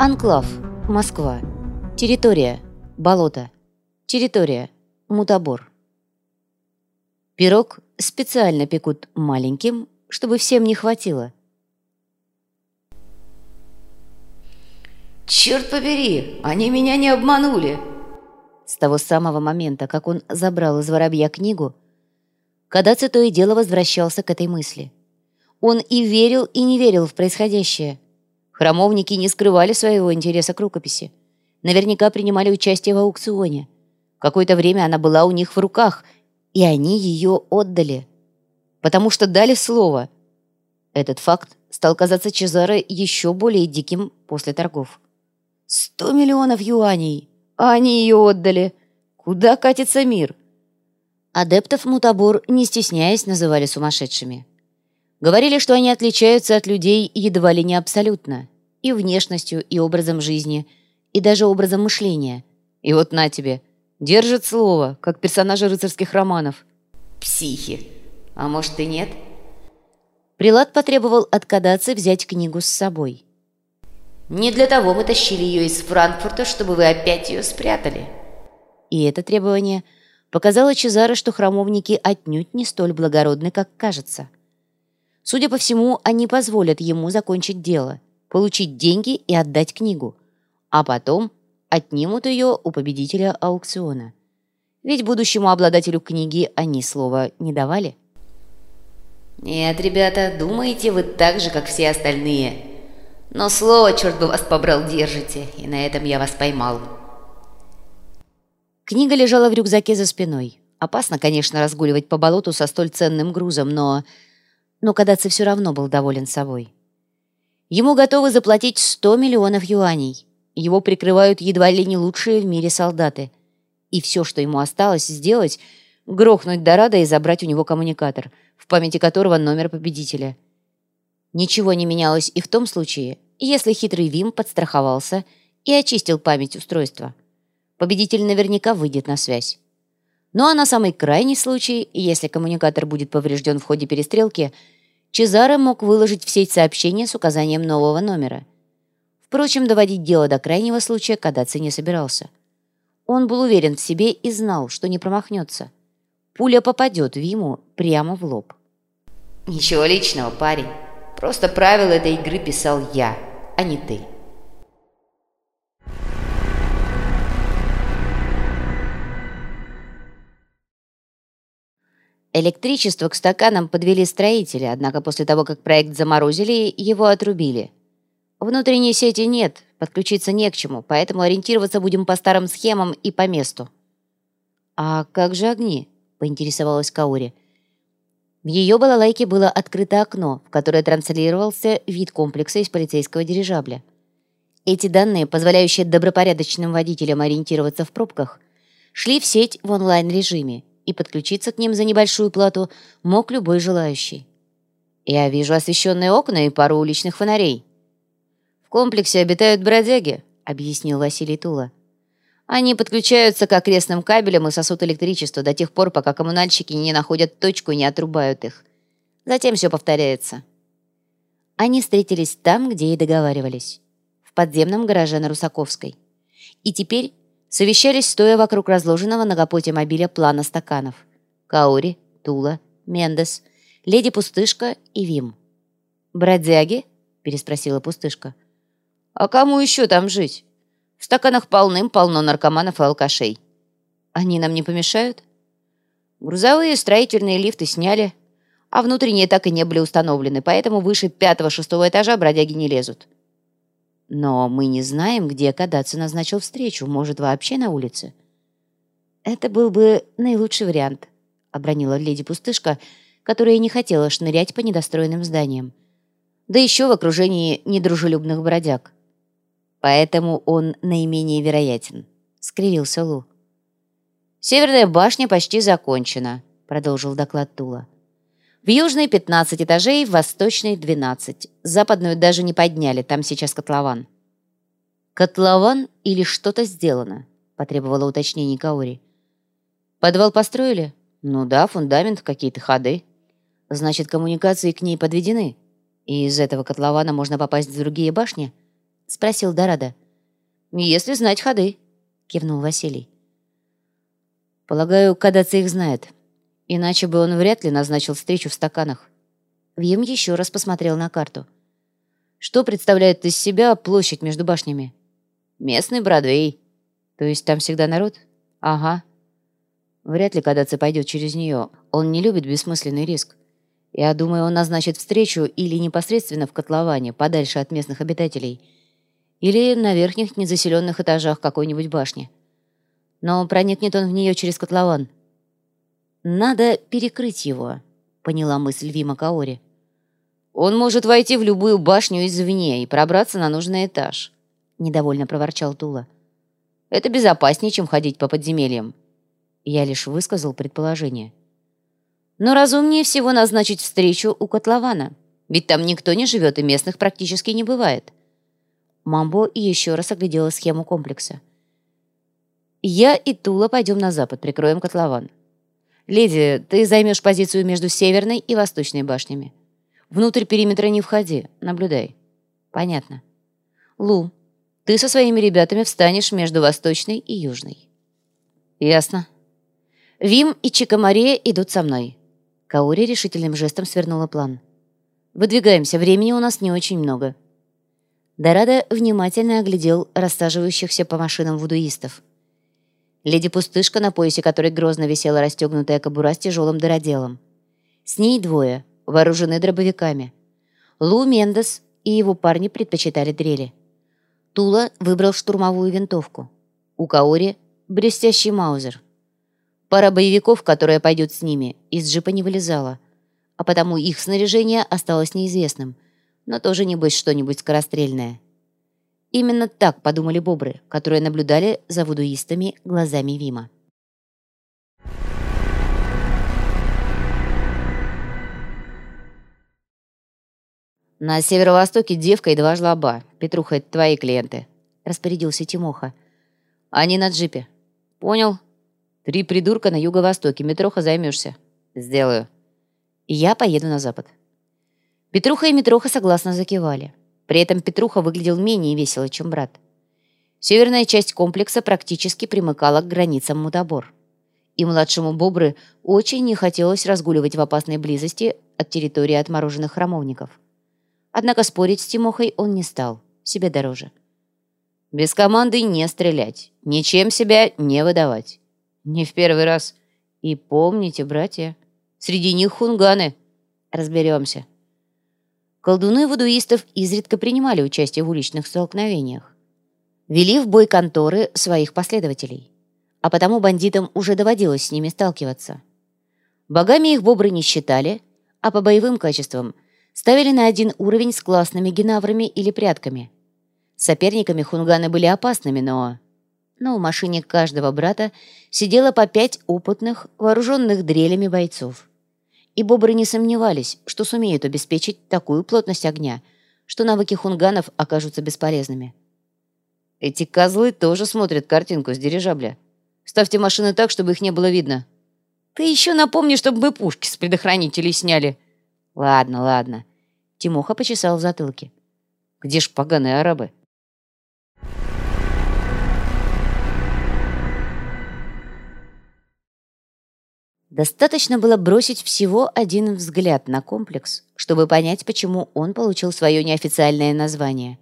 Анклав. Москва. Территория. Болото. Территория. Мутабор. Пирог специально пекут маленьким, чтобы всем не хватило. «Черт побери, они меня не обманули!» С того самого момента, как он забрал из воробья книгу, Кадаци то и дело возвращался к этой мысли. Он и верил, и не верил в происходящее. Храмовники не скрывали своего интереса к рукописи. Наверняка принимали участие в аукционе. Какое-то время она была у них в руках, и они ее отдали. Потому что дали слово. Этот факт стал казаться Чезаре еще более диким после торгов. Сто миллионов юаней! А они ее отдали! Куда катится мир? Адептов Мутабур, не стесняясь, называли сумасшедшими. Говорили, что они отличаются от людей едва ли не абсолютно. И внешностью, и образом жизни, и даже образом мышления. И вот на тебе, держит слово, как персонажи рыцарских романов. Психи. А может и нет? Прилад потребовал от Кадаци взять книгу с собой. «Не для того мы тащили ее из Франкфурта, чтобы вы опять ее спрятали». И это требование показало Чезаро, что храмовники отнюдь не столь благородны, как кажется. Судя по всему, они позволят ему закончить дело, получить деньги и отдать книгу, а потом отнимут ее у победителя аукциона. Ведь будущему обладателю книги они слова не давали. «Нет, ребята, думаете вы так же, как все остальные. Но слово, черт бы вас побрал, держите, и на этом я вас поймал». Книга лежала в рюкзаке за спиной. Опасно, конечно, разгуливать по болоту со столь ценным грузом, но но Кадаци все равно был доволен собой. Ему готовы заплатить 100 миллионов юаней. Его прикрывают едва ли не лучшие в мире солдаты. И все, что ему осталось сделать, грохнуть Дорадо и забрать у него коммуникатор, в памяти которого номер победителя. Ничего не менялось и в том случае, если хитрый Вим подстраховался и очистил память устройства. Победитель наверняка выйдет на связь. Ну а на самый крайний случай, если коммуникатор будет поврежден в ходе перестрелки, Чезаро мог выложить в сеть сообщение с указанием нового номера. Впрочем, доводить дело до крайнего случая Кадаци не собирался. Он был уверен в себе и знал, что не промахнется. Пуля попадет Виму прямо в лоб. «Ничего личного, парень. Просто правила этой игры писал я, а не ты». Электричество к стаканам подвели строители, однако после того, как проект заморозили, его отрубили. Внутренней сети нет, подключиться не к чему, поэтому ориентироваться будем по старым схемам и по месту. «А как же огни?» — поинтересовалась Каури. В ее балалайке было открыто окно, в которое транслировался вид комплекса из полицейского дирижабля. Эти данные, позволяющие добропорядочным водителям ориентироваться в пробках, шли в сеть в онлайн-режиме, и подключиться к ним за небольшую плату мог любой желающий. Я вижу освещенные окна и пару уличных фонарей. В комплексе обитают бродяги, объяснил Василий Тула. Они подключаются к окрестным кабелям и сосут электричество до тех пор, пока коммунальщики не находят точку и не отрубают их. Затем все повторяется. Они встретились там, где и договаривались. В подземном гараже на Русаковской. И теперь Совещались, стоя вокруг разложенного на капоте мобиля плана стаканов. Каури, Тула, Мендес, Леди Пустышка и Вим. «Бродяги?» – переспросила Пустышка. «А кому еще там жить? В стаканах полным-полно наркоманов и алкашей. Они нам не помешают?» Грузовые строительные лифты сняли, а внутренние так и не были установлены, поэтому выше пятого-шестого этажа бродяги не лезут. Но мы не знаем, где Кадаци назначил встречу, может, вообще на улице. Это был бы наилучший вариант, обронила леди Пустышка, которая не хотела шнырять по недостроенным зданиям. Да еще в окружении недружелюбных бродяг. Поэтому он наименее вероятен, скривился Лу. «Северная башня почти закончена», — продолжил доклад Тула. В южной 15 этажей, в восточной 12. Западную даже не подняли, там сейчас котлован. «Котлован или что-то сделано?» – потребовала уточнение Каори. «Подвал построили?» «Ну да, фундамент, какие-то ходы. Значит, коммуникации к ней подведены. И из этого котлована можно попасть в другие башни?» спросил Дорадо. «Если знать ходы», — кивнул Василий. «Полагаю, Кадаци их знает. Иначе бы он вряд ли назначил встречу в стаканах». Вьем еще раз посмотрел на карту. «Что представляет из себя площадь между башнями?» «Местный Бродвей». «То есть там всегда народ?» «Ага». Вряд ли Кадаци пойдет через нее. Он не любит бессмысленный риск. Я думаю, он назначит встречу или непосредственно в котловане, подальше от местных обитателей – или на верхних незаселенных этажах какой-нибудь башни. Но проникнет он в нее через котлован. «Надо перекрыть его», — поняла мысль Вима Каори. «Он может войти в любую башню извне и пробраться на нужный этаж», — недовольно проворчал Тула. «Это безопаснее, чем ходить по подземельям». Я лишь высказал предположение. «Но разумнее всего назначить встречу у котлована, ведь там никто не живет и местных практически не бывает». Мамбо еще раз оглядела схему комплекса. «Я и Тула пойдем на запад, прикроем котлован. Леди, ты займешь позицию между северной и восточной башнями. Внутрь периметра не входи, наблюдай». «Понятно. Лу, ты со своими ребятами встанешь между восточной и южной». «Ясно». «Вим и Чикамария идут со мной». Каори решительным жестом свернула план. «Выдвигаемся, времени у нас не очень много». Дорадо внимательно оглядел рассаживающихся по машинам вудуистов. Леди-пустышка, на поясе которой грозно висела расстегнутая кобура с тяжелым дыроделом. С ней двое, вооружены дробовиками. Лу Мендес и его парни предпочитали дрели. Тула выбрал штурмовую винтовку. У Каори — блестящий маузер. Пара боевиков, которая пойдет с ними, из джипа не вылезала, а потому их снаряжение осталось неизвестным — но тоже, небось, что-нибудь скорострельное. Именно так подумали бобры, которые наблюдали за вудуистами глазами Вима. «На северо-востоке девка и два жлоба. Петруха, это твои клиенты», — распорядился Тимоха. «Они на джипе». «Понял. Три придурка на юго-востоке. Метроха займешься». «Сделаю». «Я поеду на запад». Петруха и Митроха согласно закивали. При этом Петруха выглядел менее весело, чем брат. Северная часть комплекса практически примыкала к границам Мудобор. И младшему Бобры очень не хотелось разгуливать в опасной близости от территории отмороженных храмовников. Однако спорить с Тимохой он не стал, себе дороже. «Без команды не стрелять, ничем себя не выдавать. Не в первый раз. И помните, братья, среди них хунганы. Разберемся». Колдуны вудуистов изредка принимали участие в уличных столкновениях. Вели в бой конторы своих последователей. А потому бандитам уже доводилось с ними сталкиваться. Богами их бобры не считали, а по боевым качествам ставили на один уровень с классными генаврами или прятками. Соперниками хунганы были опасными, но... Но в машине каждого брата сидело по пять опытных, вооруженных дрелями бойцов и бобры не сомневались, что сумеют обеспечить такую плотность огня, что навыки хунганов окажутся бесполезными. Эти козлы тоже смотрят картинку с дирижабля. Ставьте машины так, чтобы их не было видно. Ты еще напомни, чтобы мы пушки с предохранителей сняли. Ладно, ладно. Тимоха почесал в затылке. Где ж поганые арабы? Достаточно было бросить всего один взгляд на комплекс, чтобы понять, почему он получил свое неофициальное название.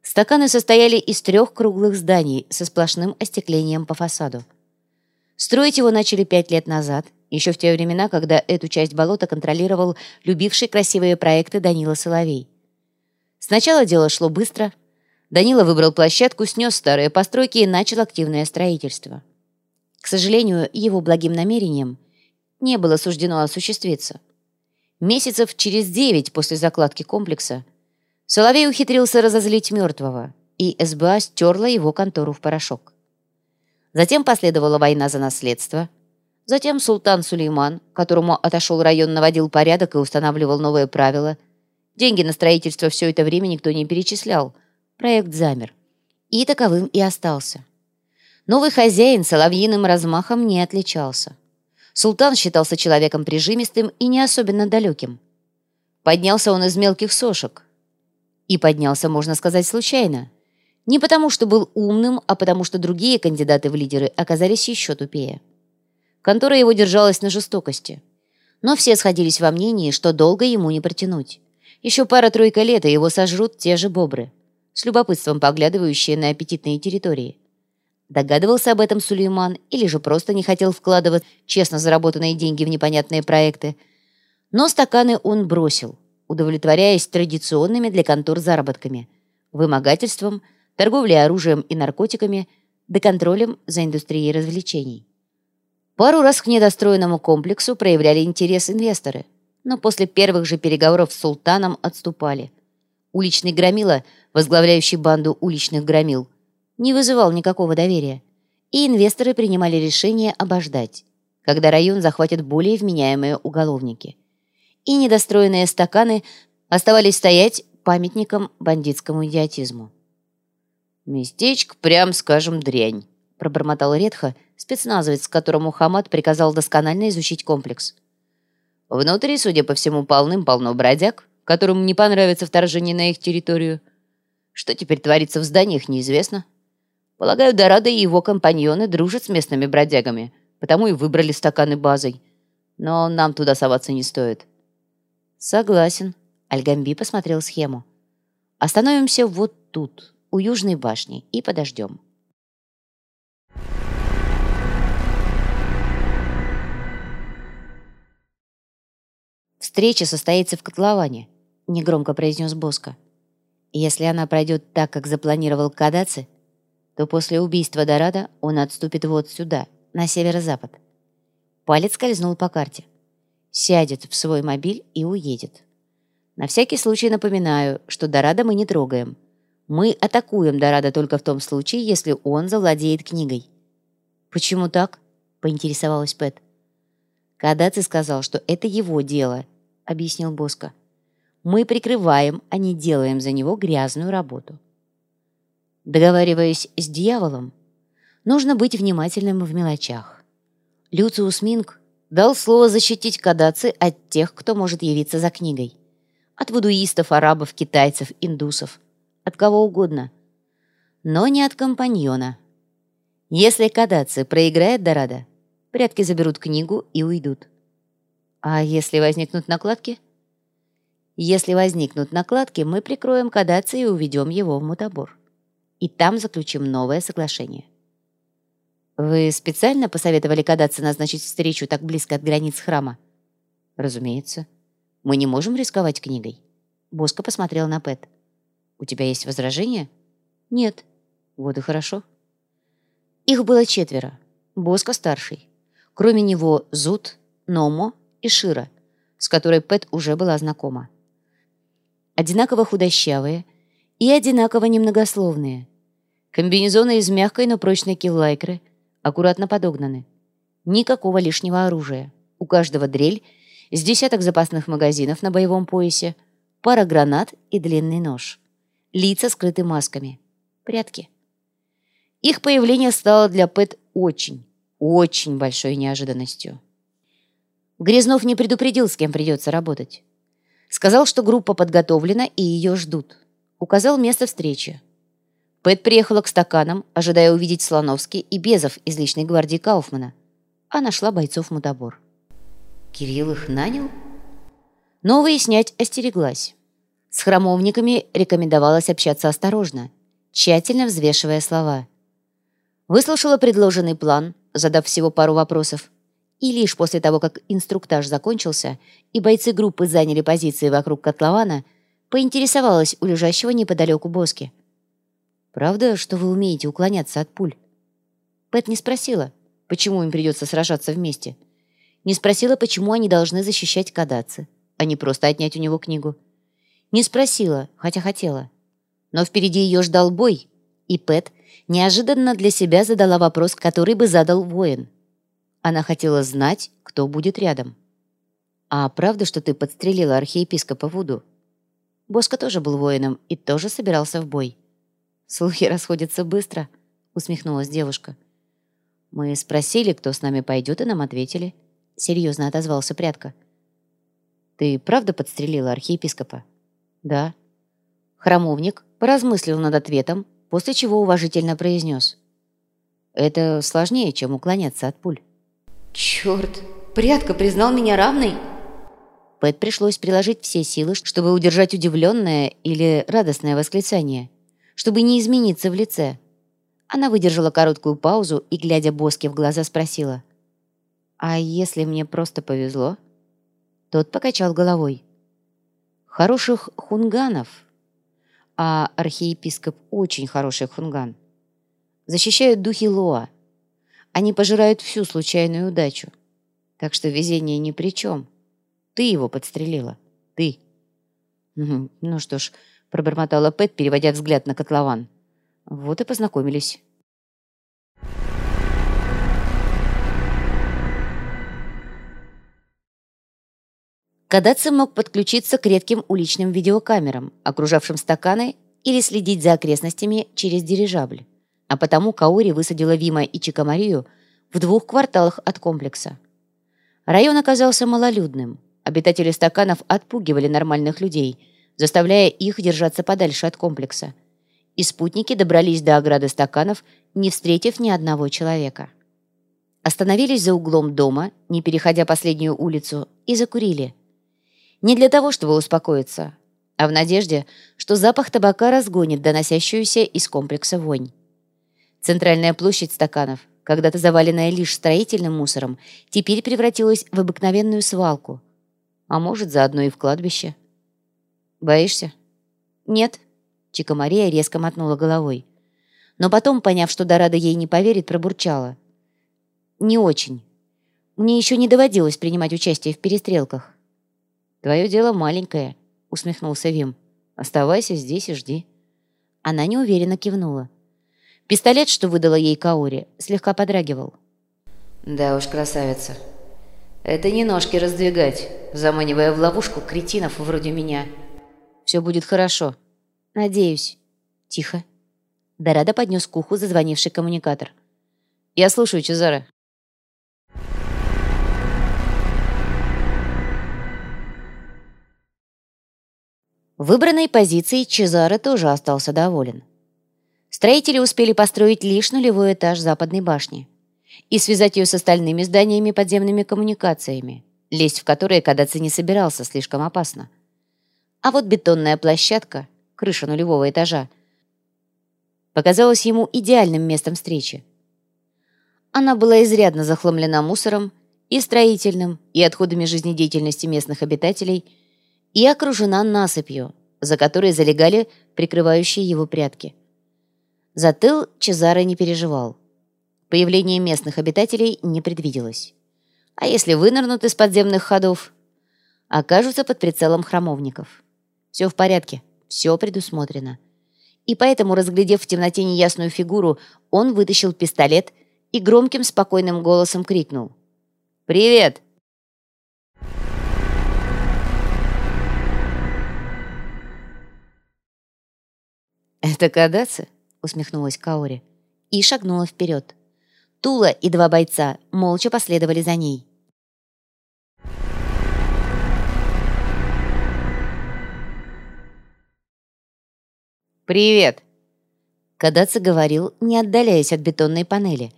Стаканы состояли из трех круглых зданий со сплошным остеклением по фасаду. Строить его начали пять лет назад, еще в те времена, когда эту часть болота контролировал любивший красивые проекты Данила Соловей. Сначала дело шло быстро. Данила выбрал площадку, снес старые постройки и начал активное строительство. К сожалению, его благим намерением не было суждено осуществиться. Месяцев через девять после закладки комплекса Соловей ухитрился разозлить мертвого, и СБА стерла его контору в порошок. Затем последовала война за наследство. Затем султан Сулейман, которому отошел район, наводил порядок и устанавливал новые правила. Деньги на строительство все это время никто не перечислял. Проект замер. И таковым и остался. Новый хозяин соловьиным размахом не отличался. Султан считался человеком прижимистым и не особенно далеким. Поднялся он из мелких сошек. И поднялся, можно сказать, случайно. Не потому, что был умным, а потому, что другие кандидаты в лидеры оказались еще тупее. Контора его держалась на жестокости. Но все сходились во мнении, что долго ему не протянуть. Еще пара-тройка лет, и его сожрут те же бобры, с любопытством поглядывающие на аппетитные территории. Догадывался об этом Сулейман или же просто не хотел вкладывать честно заработанные деньги в непонятные проекты. Но стаканы он бросил, удовлетворяясь традиционными для контор заработками, вымогательством, торговлей оружием и наркотиками, да контролем за индустрией развлечений. Пару раз к недостроенному комплексу проявляли интерес инвесторы, но после первых же переговоров с султаном отступали. Уличный громила, возглавляющий банду уличных громил, не вызывал никакого доверия, и инвесторы принимали решение обождать, когда район захватят более вменяемые уголовники. И недостроенные стаканы оставались стоять памятником бандитскому идиотизму. «Местечко, прям скажем, дрянь», — пробормотал Редха, спецназовец, которому Хамад приказал досконально изучить комплекс. «Внутри, судя по всему, полным-полно бродяг, которым не понравится вторжение на их территорию. Что теперь творится в зданиях, неизвестно. Полагаю, Дорадо и его компаньоны дружат с местными бродягами, потому и выбрали стаканы базой. Но нам туда соваться не стоит. Согласен. Альгамби посмотрел схему. Остановимся вот тут, у Южной башни, и подождем. Встреча состоится в котловане, негромко произнес Боско. Если она пройдет так, как запланировал Кадаци, то после убийства Дорадо он отступит вот сюда, на северо-запад. Палец скользнул по карте. Сядет в свой мобиль и уедет. На всякий случай напоминаю, что Дорадо мы не трогаем. Мы атакуем Дорадо только в том случае, если он завладеет книгой. «Почему так?» — поинтересовалась Пэт. Кадаци сказал, что это его дело, — объяснил Боско. «Мы прикрываем, а не делаем за него грязную работу». Договариваясь с дьяволом, нужно быть внимательным в мелочах. Люциус Минг дал слово защитить кадаци от тех, кто может явиться за книгой. От вудуистов, арабов, китайцев, индусов. От кого угодно. Но не от компаньона. Если кадаци проиграет Дорадо, прятки заберут книгу и уйдут. А если возникнут накладки? Если возникнут накладки, мы прикроем кадаци и уведем его в мутабор и там заключим новое соглашение. Вы специально посоветовали Кадаться назначить встречу так близко от границ храма? Разумеется. Мы не можем рисковать книгой. Боско посмотрел на Пэт. У тебя есть возражения? Нет. Вот и хорошо. Их было четверо. Боско старший. Кроме него Зуд, Номо и Шира, с которой Пэт уже была знакома. Одинаково худощавые и одинаково немногословные – Комбинезоны из мягкой, но прочной киллайкры, аккуратно подогнаны. Никакого лишнего оружия. У каждого дрель, с десяток запасных магазинов на боевом поясе, пара гранат и длинный нож. Лица скрыты масками. Прятки. Их появление стало для Пэт очень, очень большой неожиданностью. Грязнов не предупредил, с кем придется работать. Сказал, что группа подготовлена и ее ждут. Указал место встречи. Пэт приехала к стаканам, ожидая увидеть Слоновский и Безов из личной гвардии Кауфмана, а нашла бойцов мутабор. Кирилл их нанял? Но выяснять остереглась. С храмовниками рекомендовалось общаться осторожно, тщательно взвешивая слова. Выслушала предложенный план, задав всего пару вопросов, и лишь после того, как инструктаж закончился и бойцы группы заняли позиции вокруг котлована, поинтересовалась у лежащего неподалеку Боски – Правда, что вы умеете уклоняться от пуль? Пэт не спросила, почему им придется сражаться вместе. Не спросила, почему они должны защищать Кадаци, а не просто отнять у него книгу. Не спросила, хотя хотела. Но впереди ее ждал бой, и Пэт неожиданно для себя задала вопрос, который бы задал воин. Она хотела знать, кто будет рядом. «А правда, что ты подстрелила архиепископа Вуду?» Боско тоже был воином и тоже собирался в бой. «Слухи расходятся быстро», — усмехнулась девушка. «Мы спросили, кто с нами пойдет, и нам ответили». Серьезно отозвался прятка. «Ты правда подстрелила архиепископа?» «Да». Храмовник поразмыслил над ответом, после чего уважительно произнес. «Это сложнее, чем уклоняться от пуль». «Черт, прятка признал меня равной?» Пэт пришлось приложить все силы, чтобы удержать удивленное или радостное восклицание, чтобы не измениться в лице. Она выдержала короткую паузу и, глядя Боске в глаза, спросила. «А если мне просто повезло?» Тот покачал головой. «Хороших хунганов а архиепископ очень хороший хунган. Защищают духи Лоа. Они пожирают всю случайную удачу. Так что везение ни при чем. Ты его подстрелила. Ты. Ну что ж, пробормотала Пэт, переводя взгляд на котлован. Вот и познакомились. Кадаци мог подключиться к редким уличным видеокамерам, окружавшим стаканы, или следить за окрестностями через дирижабль. А потому Каори высадила Вима и Чикамарию в двух кварталах от комплекса. Район оказался малолюдным. Обитатели стаканов отпугивали нормальных людей, заставляя их держаться подальше от комплекса. И спутники добрались до ограды стаканов, не встретив ни одного человека. Остановились за углом дома, не переходя последнюю улицу, и закурили – не для того, чтобы успокоиться, а в надежде, что запах табака разгонит доносящуюся из комплекса вонь. Центральная площадь стаканов, когда-то заваленная лишь строительным мусором, теперь превратилась в обыкновенную свалку. А может, заодно и в кладбище. «Боишься?» «Нет», — Чика Мария резко мотнула головой. Но потом, поняв, что Дорадо ей не поверит, пробурчала. «Не очень. Мне еще не доводилось принимать участие в перестрелках. «Твое дело маленькое», — усмехнулся Вим. «Оставайся здесь и жди». Она неуверенно кивнула. Пистолет, что выдала ей Каори, слегка подрагивал. «Да уж, красавица. Это не ножки раздвигать, заманивая в ловушку кретинов вроде меня». «Все будет хорошо. Надеюсь». «Тихо». Дорадо поднес к уху зазвонивший коммуникатор. «Я слушаю, Чезаре». Выбранной позицией Чезаре тоже остался доволен. Строители успели построить лишь нулевой этаж западной башни и связать ее с остальными зданиями подземными коммуникациями, лезть в которые Кадаци не собирался, слишком опасно. А вот бетонная площадка, крыша нулевого этажа, показалась ему идеальным местом встречи. Она была изрядно захламлена мусором и строительным, и отходами жизнедеятельности местных обитателей – и окружена насыпью, за которой залегали прикрывающие его прятки. За тыл Чезаро не переживал. Появление местных обитателей не предвиделось. А если вынырнут из подземных ходов, окажутся под прицелом храмовников. Все в порядке, все предусмотрено. И поэтому, разглядев в темноте неясную фигуру, он вытащил пистолет и громким спокойным голосом крикнул. «Привет! «Это Кадаци?» — усмехнулась Каори и шагнула вперед. Тула и два бойца молча последовали за ней. «Привет!» Кадаци говорил, не отдаляясь от бетонной панели,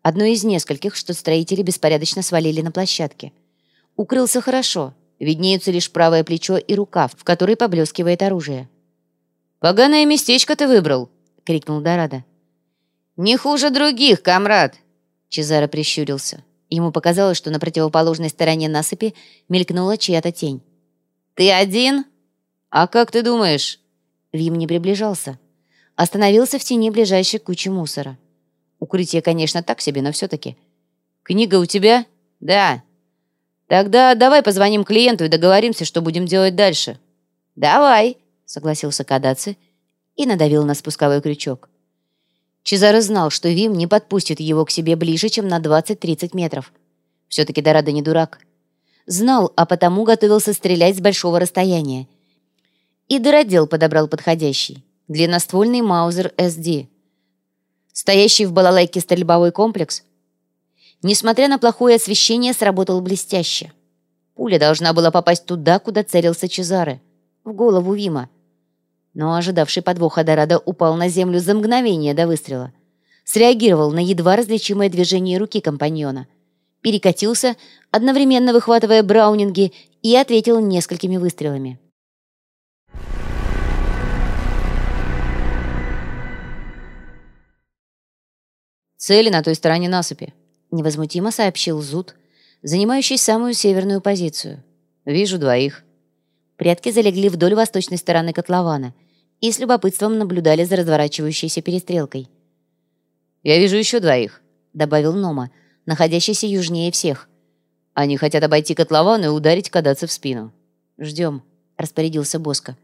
одной из нескольких, что строители беспорядочно свалили на площадке. Укрылся хорошо, виднеются лишь правое плечо и рукав, в который поблескивает оружие. «Поганое местечко ты выбрал!» — крикнул Дорадо. «Не хуже других, комрад!» Чезаро прищурился. Ему показалось, что на противоположной стороне насыпи мелькнула чья-то тень. «Ты один? А как ты думаешь?» Вим не приближался. Остановился в тени ближайшей кучи мусора. Укрытие, конечно, так себе, но все-таки. «Книга у тебя?» «Да». «Тогда давай позвоним клиенту и договоримся, что будем делать дальше». «Давай», согласился Кадаци и надавил на спусковой крючок. Чезаро знал, что Вим не подпустит его к себе ближе, чем на 20-30 метров. Все-таки Дорадо не дурак. Знал, а потому готовился стрелять с большого расстояния. И Дородел подобрал подходящий. Длинноствольный Маузер СД. Стоящий в балалайке стрельбовой комплекс, несмотря на плохое освещение, сработал блестяще. Пуля должна была попасть туда, куда целился Чезаре. В голову Вима. Но ожидавший подвоха Дорадо упал на землю за мгновение до выстрела. Среагировал на едва различимое движение руки компаньона. Перекатился, одновременно выхватывая браунинги, и ответил несколькими выстрелами. «Цели на той стороне насыпи», — невозмутимо сообщил Зуд, занимающий самую северную позицию. «Вижу двоих». Прятки залегли вдоль восточной стороны котлована и с любопытством наблюдали за разворачивающейся перестрелкой. «Я вижу еще двоих», — добавил Нома, находящийся южнее всех. «Они хотят обойти котлован и ударить кадаться в спину». «Ждем», — распорядился Боско.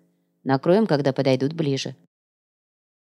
«Накроем, когда подойдут ближе».